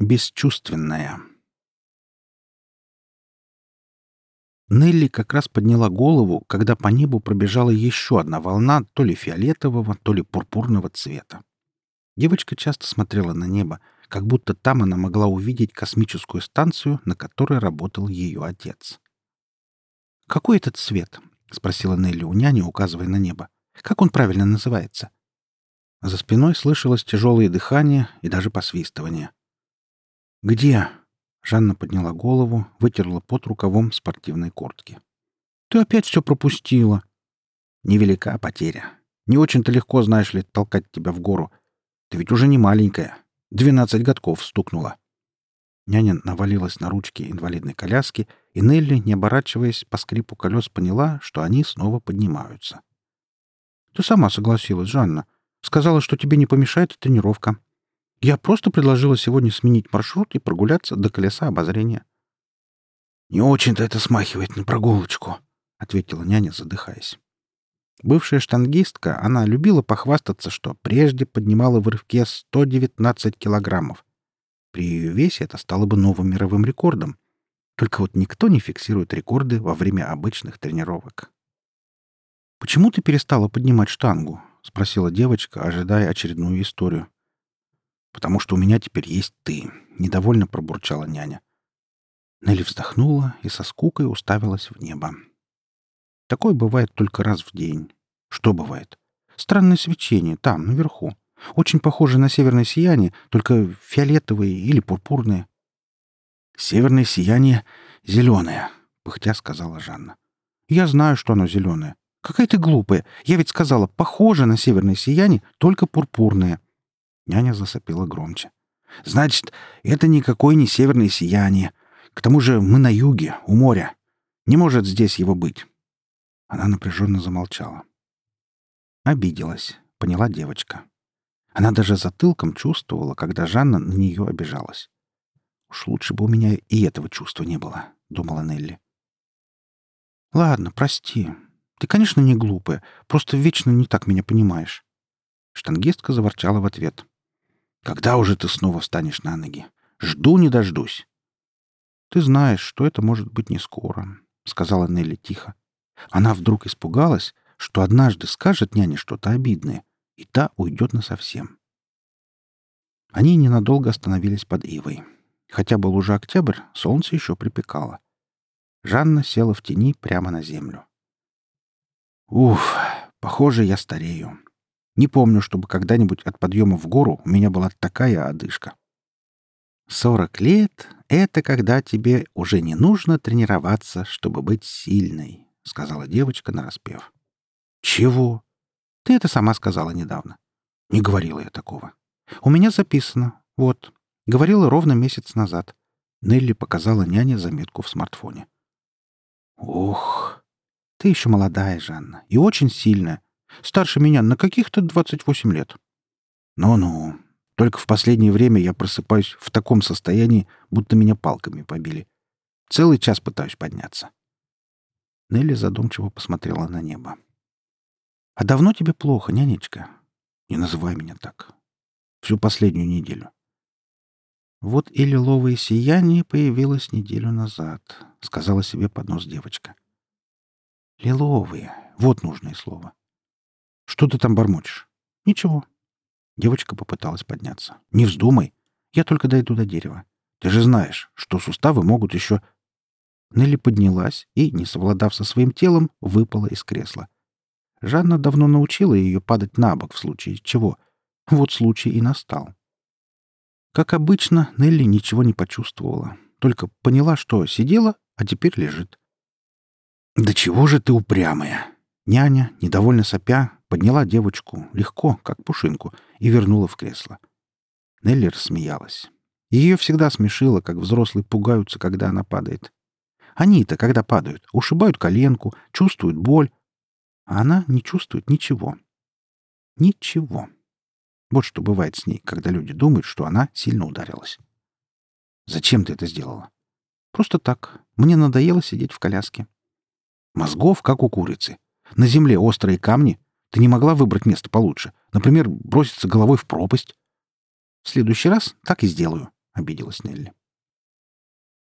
Бесчувственная. Нелли как раз подняла голову, когда по небу пробежала еще одна волна то ли фиолетового, то ли пурпурного цвета. Девочка часто смотрела на небо, как будто там она могла увидеть космическую станцию, на которой работал ее отец. «Какой этот цвет?» — спросила Нелли у няни, указывая на небо. «Как он правильно называется?» За спиной слышалось тяжелое дыхание и даже посвистывание. «Где?» — Жанна подняла голову, вытерла под рукавом спортивной куртки. «Ты опять все пропустила!» «Невелика потеря. Не очень-то легко, знаешь ли, толкать тебя в гору. Ты ведь уже не маленькая. Двенадцать годков стукнула». Няня навалилась на ручки инвалидной коляски, и Нелли, не оборачиваясь по скрипу колес, поняла, что они снова поднимаются. «Ты сама согласилась, Жанна. Сказала, что тебе не помешает тренировка. Я просто предложила сегодня сменить маршрут и прогуляться до колеса обозрения. «Не очень-то это смахивает на прогулочку», — ответила няня, задыхаясь. Бывшая штангистка, она любила похвастаться, что прежде поднимала в рывке 119 килограммов. При ее весе это стало бы новым мировым рекордом. Только вот никто не фиксирует рекорды во время обычных тренировок. «Почему ты перестала поднимать штангу?» — спросила девочка, ожидая очередную историю потому что у меня теперь есть ты», — недовольно пробурчала няня. Нелли вздохнула и со скукой уставилась в небо. Такое бывает только раз в день. Что бывает? Странное свечение там, наверху. Очень похоже на северное сияние, только фиолетовое или пурпурное. «Северное сияние зеленое», — пыхтя сказала Жанна. «Я знаю, что оно зеленое. Какая ты глупая. Я ведь сказала, похоже на северное сияние, только пурпурное. Няня засопила громче. «Значит, это никакое не северное сияние. К тому же мы на юге, у моря. Не может здесь его быть». Она напряженно замолчала. Обиделась, поняла девочка. Она даже затылком чувствовала, когда Жанна на нее обижалась. «Уж лучше бы у меня и этого чувства не было», — думала Нелли. «Ладно, прости. Ты, конечно, не глупая, просто вечно не так меня понимаешь». Штангистка заворчала в ответ. Когда уже ты снова встанешь на ноги? Жду не дождусь. Ты знаешь, что это может быть не скоро, сказала Нелли тихо. Она вдруг испугалась, что однажды скажет няне что-то обидное, и та уйдет насовсем. Они ненадолго остановились под ивой. Хотя был уже октябрь, солнце еще припекало. Жанна села в тени прямо на землю. «Уф, похоже, я старею. Не помню, чтобы когда-нибудь от подъема в гору у меня была такая одышка. «Сорок лет — это когда тебе уже не нужно тренироваться, чтобы быть сильной», — сказала девочка нараспев. «Чего? Ты это сама сказала недавно». «Не говорила я такого». «У меня записано. Вот. Говорила ровно месяц назад». Нелли показала няне заметку в смартфоне. «Ох, ты еще молодая, Жанна, и очень сильная. Старше меня на каких-то 28 лет. Ну-ну. Только в последнее время я просыпаюсь в таком состоянии, будто меня палками побили. Целый час пытаюсь подняться. Нелли задумчиво посмотрела на небо. «А давно тебе плохо, нянечка?» «Не называй меня так. Всю последнюю неделю». «Вот и лиловое сияние появилось неделю назад», — сказала себе под нос девочка. «Лиловые. Вот нужное слово. Что ты там бормочешь? Ничего. Девочка попыталась подняться. Не вздумай. Я только дойду до дерева. Ты же знаешь, что суставы могут еще... Нелли поднялась и, не совладав со своим телом, выпала из кресла. Жанна давно научила ее падать на бок в случае чего. Вот случай и настал. Как обычно, Нелли ничего не почувствовала, только поняла, что сидела, а теперь лежит. «Да чего же ты упрямая!» Няня, недовольно сопя, подняла девочку легко, как пушинку, и вернула в кресло. Нелли рассмеялась. Ее всегда смешило, как взрослые пугаются, когда она падает. Они-то, когда падают, ушибают коленку, чувствуют боль, а она не чувствует ничего. Ничего. Вот что бывает с ней, когда люди думают, что она сильно ударилась. «Зачем ты это сделала?» «Просто так. Мне надоело сидеть в коляске». «Мозгов, как у курицы. На земле острые камни, ты не могла выбрать место получше? Например, броситься головой в пропасть? В следующий раз так и сделаю, — обиделась Нелли.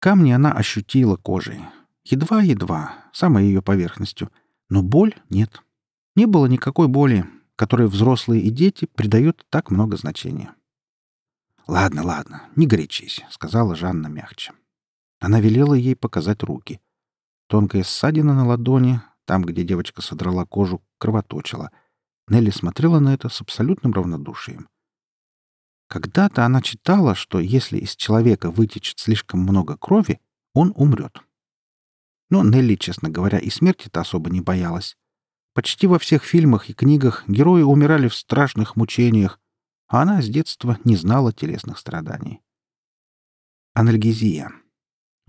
Камни она ощутила кожей. Едва-едва, самой ее поверхностью. Но боль нет. Не было никакой боли, которой взрослые и дети придают так много значения. «Ладно, ладно, не горячись», — сказала Жанна мягче. Она велела ей показать руки. Тонкая ссадина на ладони, там, где девочка содрала кожу, кровоточила. Нелли смотрела на это с абсолютным равнодушием. Когда-то она читала, что если из человека вытечет слишком много крови, он умрет. Но Нелли, честно говоря, и смерти-то особо не боялась. Почти во всех фильмах и книгах герои умирали в страшных мучениях, а она с детства не знала телесных страданий. Анальгезия.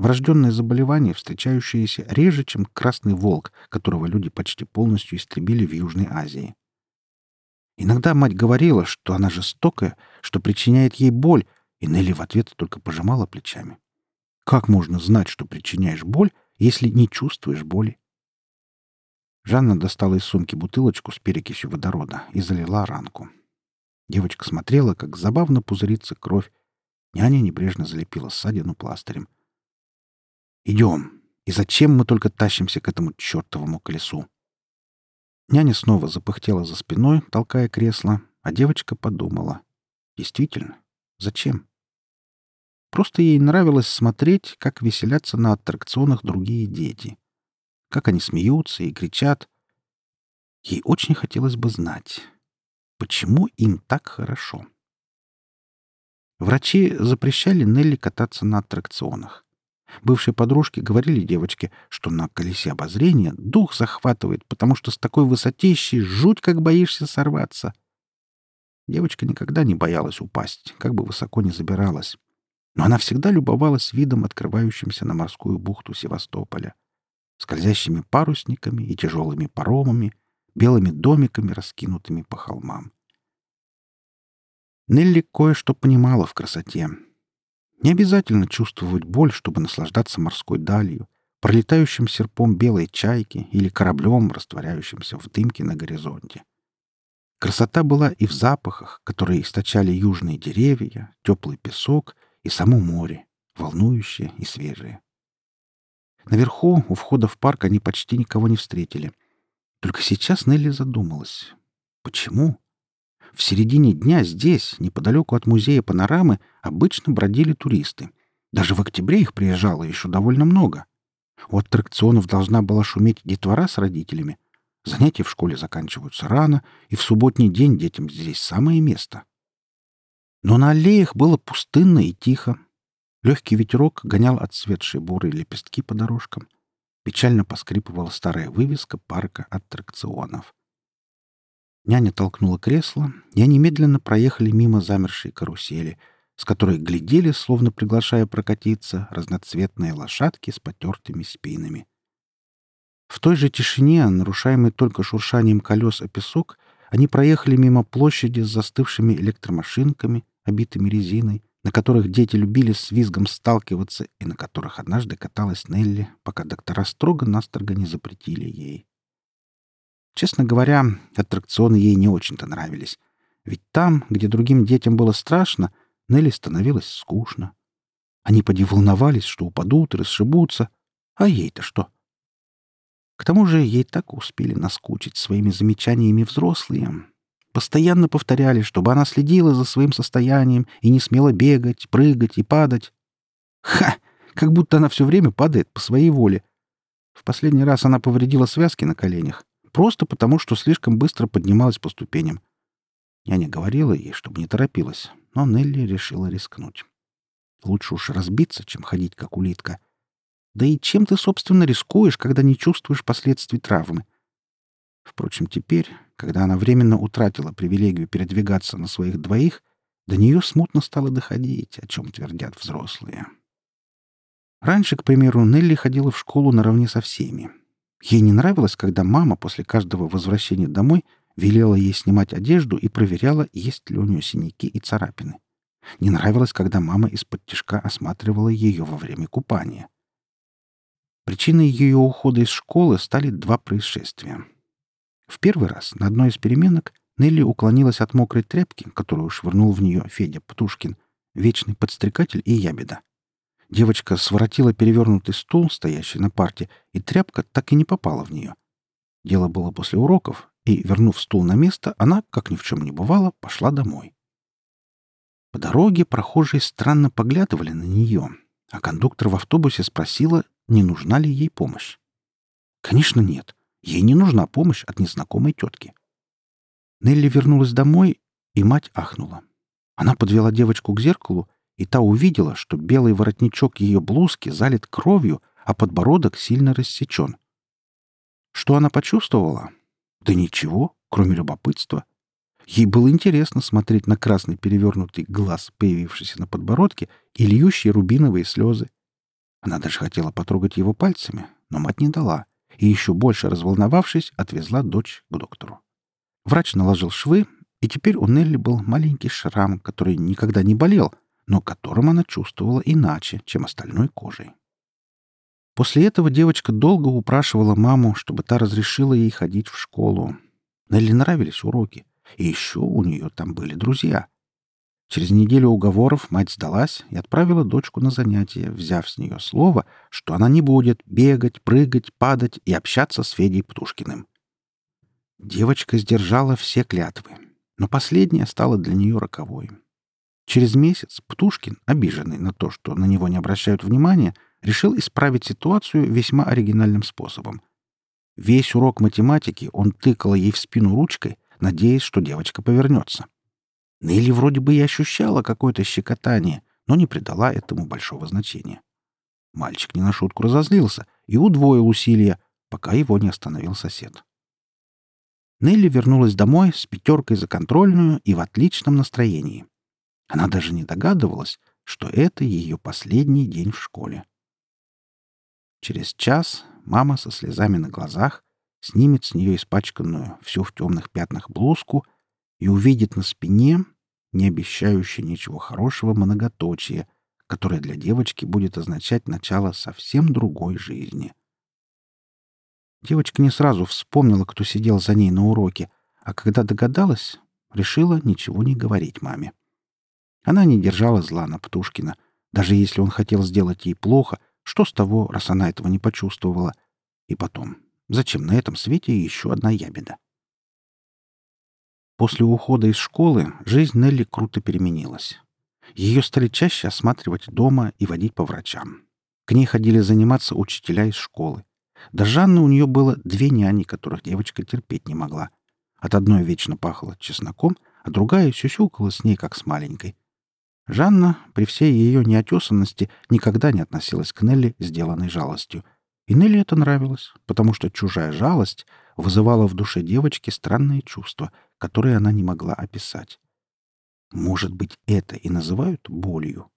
Врожденное заболевание, встречающееся реже, чем красный волк, которого люди почти полностью истребили в Южной Азии. Иногда мать говорила, что она жестокая, что причиняет ей боль, и Нелли в ответ только пожимала плечами. Как можно знать, что причиняешь боль, если не чувствуешь боли? Жанна достала из сумки бутылочку с перекисью водорода и залила ранку. Девочка смотрела, как забавно пузырится кровь. Няня небрежно залепила ссадину пластырем — Идем. И зачем мы только тащимся к этому чертовому колесу? Няня снова запыхтела за спиной, толкая кресло, а девочка подумала. Действительно, зачем? Просто ей нравилось смотреть, как веселятся на аттракционах другие дети. Как они смеются и кричат. Ей очень хотелось бы знать, почему им так хорошо. Врачи запрещали Нелли кататься на аттракционах. Бывшие подружки говорили девочке, что на колесе обозрения дух захватывает, потому что с такой высотищей жуть как боишься сорваться. Девочка никогда не боялась упасть, как бы высоко ни забиралась. Но она всегда любовалась видом, открывающимся на морскую бухту Севастополя. Скользящими парусниками и тяжелыми паромами, белыми домиками, раскинутыми по холмам. Нелли кое-что понимала в красоте — не обязательно чувствовать боль, чтобы наслаждаться морской далью, пролетающим серпом белой чайки или кораблем, растворяющимся в дымке на горизонте. Красота была и в запахах, которые источали южные деревья, теплый песок и само море, волнующее и свежее. Наверху, у входа в парк, они почти никого не встретили. Только сейчас Нелли задумалась. Почему? В середине дня здесь, неподалеку от музея панорамы, обычно бродили туристы. Даже в октябре их приезжало еще довольно много. У аттракционов должна была шуметь детвора с родителями. Занятия в школе заканчиваются рано, и в субботний день детям здесь самое место. Но на аллеях было пустынно и тихо. Легкий ветерок гонял отцветшие бурые лепестки по дорожкам. Печально поскрипывала старая вывеска парка аттракционов. Няня толкнула кресло, и они медленно проехали мимо замершей карусели, с которой глядели, словно приглашая прокатиться, разноцветные лошадки с потертыми спинами. В той же тишине, нарушаемой только шуршанием колес о песок, они проехали мимо площади с застывшими электромашинками, обитыми резиной, на которых дети любили с визгом сталкиваться и на которых однажды каталась Нелли, пока доктора строго-настрого не запретили ей. Честно говоря, аттракционы ей не очень-то нравились. Ведь там, где другим детям было страшно, Нелли становилось скучно. Они поди волновались, что упадут и расшибутся. А ей-то что? К тому же ей так успели наскучить своими замечаниями взрослые. Постоянно повторяли, чтобы она следила за своим состоянием и не смела бегать, прыгать и падать. Ха! Как будто она все время падает по своей воле. В последний раз она повредила связки на коленях просто потому, что слишком быстро поднималась по ступеням. Я не говорила ей, чтобы не торопилась, но Нелли решила рискнуть. Лучше уж разбиться, чем ходить как улитка. Да и чем ты, собственно, рискуешь, когда не чувствуешь последствий травмы? Впрочем, теперь, когда она временно утратила привилегию передвигаться на своих двоих, до нее смутно стало доходить, о чем твердят взрослые. Раньше, к примеру, Нелли ходила в школу наравне со всеми, Ей не нравилось, когда мама после каждого возвращения домой велела ей снимать одежду и проверяла, есть ли у нее синяки и царапины. Не нравилось, когда мама из-под тишка осматривала ее во время купания. Причиной ее ухода из школы стали два происшествия. В первый раз на одной из переменок Нелли уклонилась от мокрой тряпки, которую швырнул в нее Федя Птушкин, вечный подстрекатель и ябеда. Девочка своротила перевернутый стул, стоящий на парте, и тряпка так и не попала в нее. Дело было после уроков, и, вернув стул на место, она, как ни в чем не бывало, пошла домой. По дороге прохожие странно поглядывали на нее, а кондуктор в автобусе спросила, не нужна ли ей помощь. Конечно, нет. Ей не нужна помощь от незнакомой тетки. Нелли вернулась домой, и мать ахнула. Она подвела девочку к зеркалу, и та увидела, что белый воротничок ее блузки залит кровью, а подбородок сильно рассечен. Что она почувствовала? Да ничего, кроме любопытства. Ей было интересно смотреть на красный перевернутый глаз, появившийся на подбородке, и льющие рубиновые слезы. Она даже хотела потрогать его пальцами, но мать не дала, и еще больше разволновавшись, отвезла дочь к доктору. Врач наложил швы, и теперь у Нелли был маленький шрам, который никогда не болел, но которым она чувствовала иначе, чем остальной кожей. После этого девочка долго упрашивала маму, чтобы та разрешила ей ходить в школу. Нелли нравились уроки, и еще у нее там были друзья. Через неделю уговоров мать сдалась и отправила дочку на занятия, взяв с нее слово, что она не будет бегать, прыгать, падать и общаться с Федей Птушкиным. Девочка сдержала все клятвы, но последняя стала для нее роковой. Через месяц Птушкин, обиженный на то, что на него не обращают внимания, решил исправить ситуацию весьма оригинальным способом. Весь урок математики он тыкал ей в спину ручкой, надеясь, что девочка повернется. Нелли вроде бы и ощущала какое-то щекотание, но не придала этому большого значения. Мальчик не на шутку разозлился и удвоил усилия, пока его не остановил сосед. Нелли вернулась домой с пятеркой за контрольную и в отличном настроении. Она даже не догадывалась, что это ее последний день в школе. Через час мама со слезами на глазах снимет с нее испачканную, всю в темных пятнах блузку и увидит на спине не обещающее ничего хорошего многоточие, которое для девочки будет означать начало совсем другой жизни — Девочка не сразу вспомнила, кто сидел за ней на уроке, а когда догадалась, решила ничего не говорить маме. Она не держала зла на Птушкина. Даже если он хотел сделать ей плохо, что с того, раз она этого не почувствовала? И потом, зачем на этом свете еще одна ябеда? После ухода из школы жизнь Нелли круто переменилась. Ее стали чаще осматривать дома и водить по врачам. К ней ходили заниматься учителя из школы. До Жанны у нее было две няни, которых девочка терпеть не могла. От одной вечно пахло чесноком, а другая сюсюкала с ней, как с маленькой. Жанна, при всей ее неотесанности, никогда не относилась к Нелли сделанной жалостью. И Нелли это нравилось, потому что чужая жалость вызывала в душе девочки странные чувства, которые она не могла описать. Может быть, это и называют болью?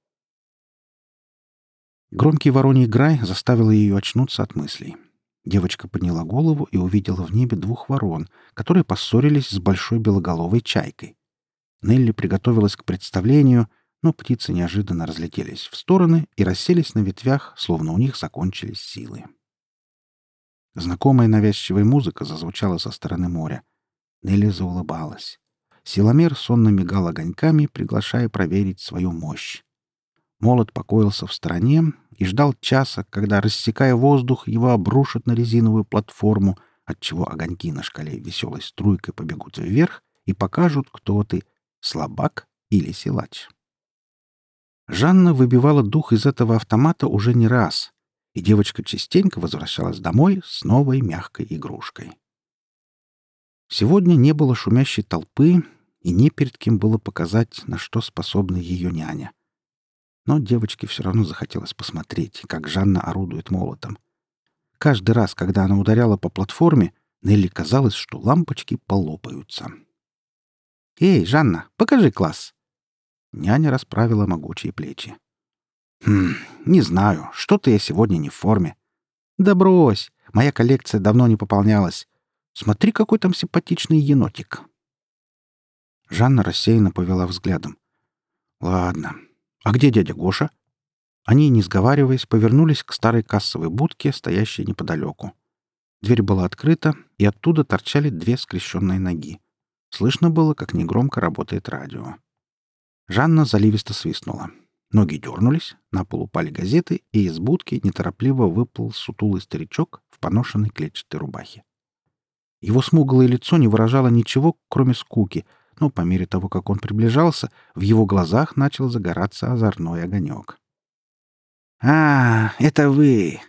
Громкий вороний грай заставил ее очнуться от мыслей. Девочка подняла голову и увидела в небе двух ворон, которые поссорились с большой белоголовой чайкой. Нелли приготовилась к представлению, но птицы неожиданно разлетелись в стороны и расселись на ветвях, словно у них закончились силы. Знакомая навязчивая музыка зазвучала со стороны моря. Нелли заулыбалась. Силомер сонно мигал огоньками, приглашая проверить свою мощь. Молот покоился в стороне и ждал часа, когда, рассекая воздух, его обрушат на резиновую платформу, отчего огоньки на шкале веселой струйкой побегут вверх и покажут, кто ты — слабак или силач. Жанна выбивала дух из этого автомата уже не раз, и девочка частенько возвращалась домой с новой мягкой игрушкой. Сегодня не было шумящей толпы, и не перед кем было показать, на что способна ее няня — но девочке все равно захотелось посмотреть, как Жанна орудует молотом. Каждый раз, когда она ударяла по платформе, Нелли казалось, что лампочки полопаются. «Эй, Жанна, покажи класс!» Няня расправила могучие плечи. «Хм, не знаю, что-то я сегодня не в форме». «Да брось! Моя коллекция давно не пополнялась. Смотри, какой там симпатичный енотик!» Жанна рассеянно повела взглядом. «Ладно, «А где дядя Гоша?» Они, не сговариваясь, повернулись к старой кассовой будке, стоящей неподалеку. Дверь была открыта, и оттуда торчали две скрещенные ноги. Слышно было, как негромко работает радио. Жанна заливисто свистнула. Ноги дернулись, на пол упали газеты, и из будки неторопливо выплыл сутулый старичок в поношенной клетчатой рубахе. Его смуглое лицо не выражало ничего, кроме скуки, но по мере того, как он приближался, в его глазах начал загораться озорной огонек. «А, это вы!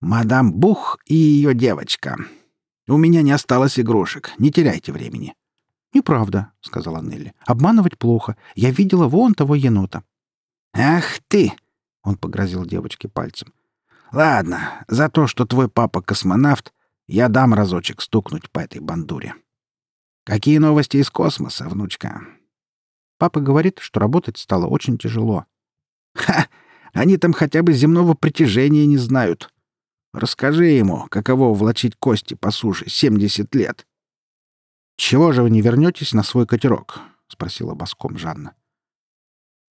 Мадам Бух и ее девочка. У меня не осталось игрушек, не теряйте времени». «Неправда», — сказала Нелли. «Обманывать плохо. Я видела вон того енота». «Ах ты!» — он погрозил девочке пальцем. «Ладно, за то, что твой папа космонавт, я дам разочек стукнуть по этой бандуре. Какие новости из космоса, внучка?» Папа говорит, что работать стало очень тяжело. «Ха! Они там хотя бы земного притяжения не знают. Расскажи ему, каково влачить кости по суше 70 лет. «Чего же вы не вернетесь на свой катерок?» — спросила боском Жанна.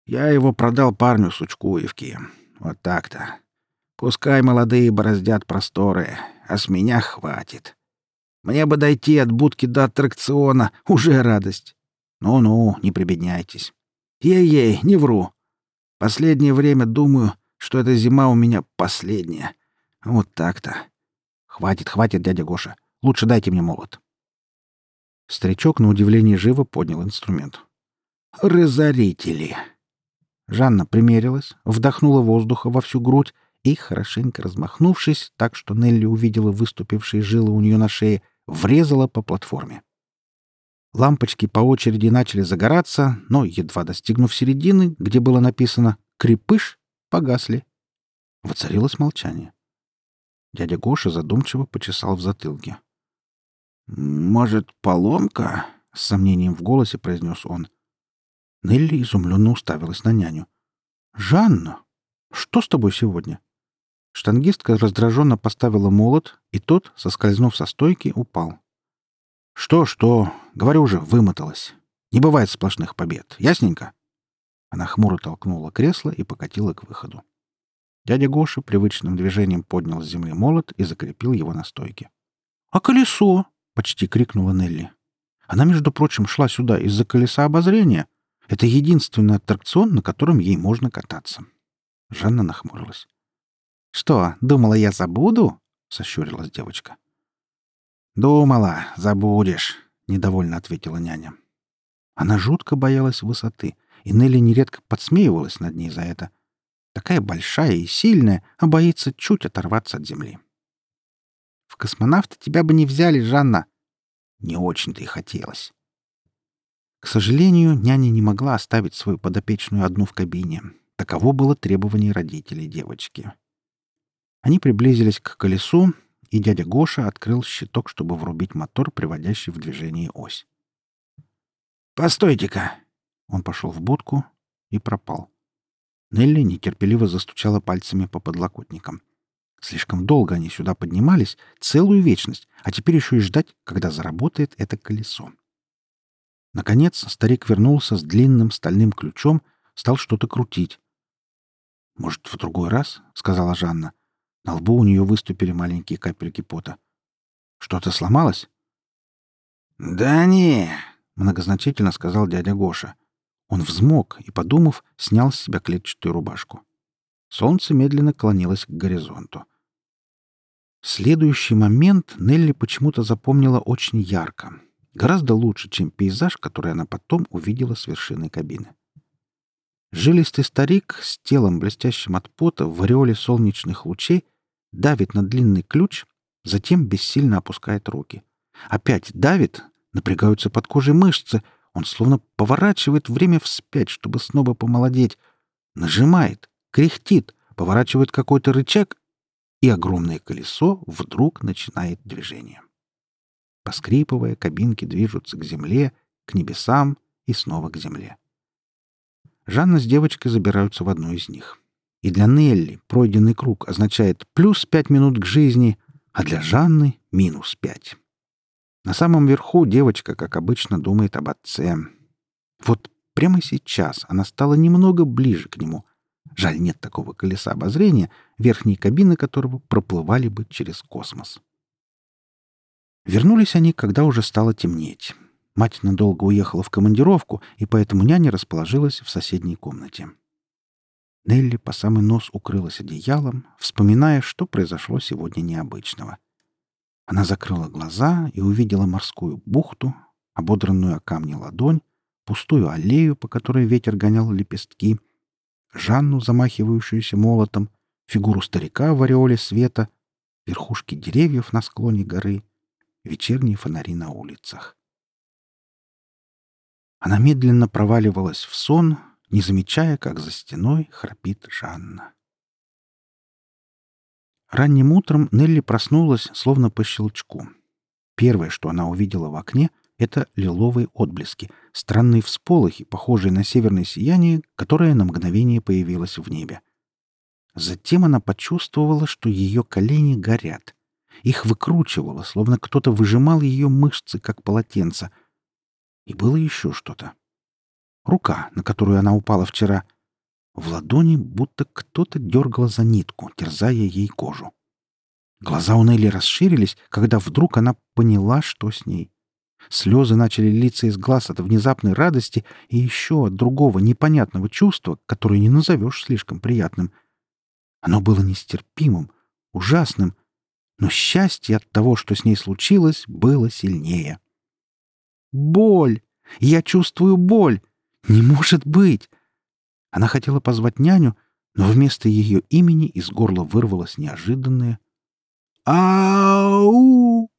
«Я его продал парню с Учкуевки. Вот так-то. Пускай молодые бороздят просторы, а с меня хватит. Мне бы дойти от будки до аттракциона, уже радость. Ну-ну, не прибедняйтесь. Ей-ей, не вру. Последнее время думаю, что эта зима у меня последняя. Вот так-то. Хватит, хватит, дядя Гоша. Лучше дайте мне молот. Старичок на удивление живо поднял инструмент. «Разорители!» Жанна примерилась, вдохнула воздуха во всю грудь и, хорошенько размахнувшись, так что Нелли увидела выступившие жилы у нее на шее, врезала по платформе. Лампочки по очереди начали загораться, но, едва достигнув середины, где было написано «Крепыш», погасли. Воцарилось молчание. Дядя Гоша задумчиво почесал в затылке. «Может, поломка?» — с сомнением в голосе произнес он. Нелли изумленно уставилась на няню. «Жанна, что с тобой сегодня?» Штангистка раздраженно поставила молот, и тот, соскользнув со стойки, упал. «Что, что? Говорю же, вымоталась. Не бывает сплошных побед. Ясненько?» Она хмуро толкнула кресло и покатила к выходу. Дядя Гоша привычным движением поднял с земли молот и закрепил его на стойке. «А колесо?» — почти крикнула Нелли. Она, между прочим, шла сюда из-за колеса обозрения. Это единственный аттракцион, на котором ей можно кататься. Жанна нахмурилась. «Что, думала, я забуду?» — сощурилась девочка. «Думала, забудешь», — недовольно ответила няня. Она жутко боялась высоты, и Нелли нередко подсмеивалась над ней за это. Такая большая и сильная, а боится чуть оторваться от земли. В космонавта тебя бы не взяли, Жанна. Не очень-то и хотелось. К сожалению, няня не могла оставить свою подопечную одну в кабине. Таково было требование родителей девочки. Они приблизились к колесу, и дядя Гоша открыл щиток, чтобы врубить мотор, приводящий в движение ось. «Постойте-ка!» Он пошел в будку и пропал. Нелли нетерпеливо застучала пальцами по подлокотникам. Слишком долго они сюда поднимались, целую вечность, а теперь еще и ждать, когда заработает это колесо. Наконец старик вернулся с длинным стальным ключом, стал что-то крутить. «Может, в другой раз?» — сказала Жанна. На лбу у нее выступили маленькие капельки пота. «Что-то сломалось?» «Да не», — многозначительно сказал дядя Гоша. Он взмок и, подумав, снял с себя клетчатую рубашку. Солнце медленно клонилось к горизонту. Следующий момент Нелли почему-то запомнила очень ярко. Гораздо лучше, чем пейзаж, который она потом увидела с вершины кабины. Жилистый старик с телом, блестящим от пота, в ореоле солнечных лучей, давит на длинный ключ, затем бессильно опускает руки. Опять давит, напрягаются под кожей мышцы, он словно поворачивает время вспять, чтобы снова помолодеть. Нажимает, кряхтит, поворачивает какой-то рычаг, и огромное колесо вдруг начинает движение. Поскрипывая, кабинки движутся к земле, к небесам и снова к земле. Жанна с девочкой забираются в одну из них. И для Нелли пройденный круг означает плюс пять минут к жизни, а для Жанны — минус пять. На самом верху девочка, как обычно, думает об отце. Вот прямо сейчас она стала немного ближе к нему, Жаль, нет такого колеса обозрения, верхние кабины которого проплывали бы через космос. Вернулись они, когда уже стало темнеть. Мать надолго уехала в командировку, и поэтому няня расположилась в соседней комнате. Нелли по самый нос укрылась одеялом, вспоминая, что произошло сегодня необычного. Она закрыла глаза и увидела морскую бухту, ободранную о камни ладонь, пустую аллею, по которой ветер гонял лепестки, Жанну, замахивающуюся молотом, фигуру старика в ореоле света, верхушки деревьев на склоне горы, вечерние фонари на улицах. Она медленно проваливалась в сон, не замечая, как за стеной храпит Жанна. Ранним утром Нелли проснулась, словно по щелчку. Первое, что она увидела в окне, — это лиловые отблески, странные всполохи, похожие на северное сияние, которое на мгновение появилось в небе. Затем она почувствовала, что ее колени горят. Их выкручивало, словно кто-то выжимал ее мышцы, как полотенце. И было еще что-то. Рука, на которую она упала вчера. В ладони будто кто-то дергал за нитку, терзая ей кожу. Глаза у Нелли расширились, когда вдруг она поняла, что с ней. Слезы начали литься из глаз от внезапной радости и еще от другого непонятного чувства, которое не назовешь слишком приятным. Оно было нестерпимым, ужасным, но счастье от того, что с ней случилось, было сильнее. «Боль! Я чувствую боль! Не может быть!» Она хотела позвать няню, но вместо ее имени из горла вырвалось неожиданное «Ау!»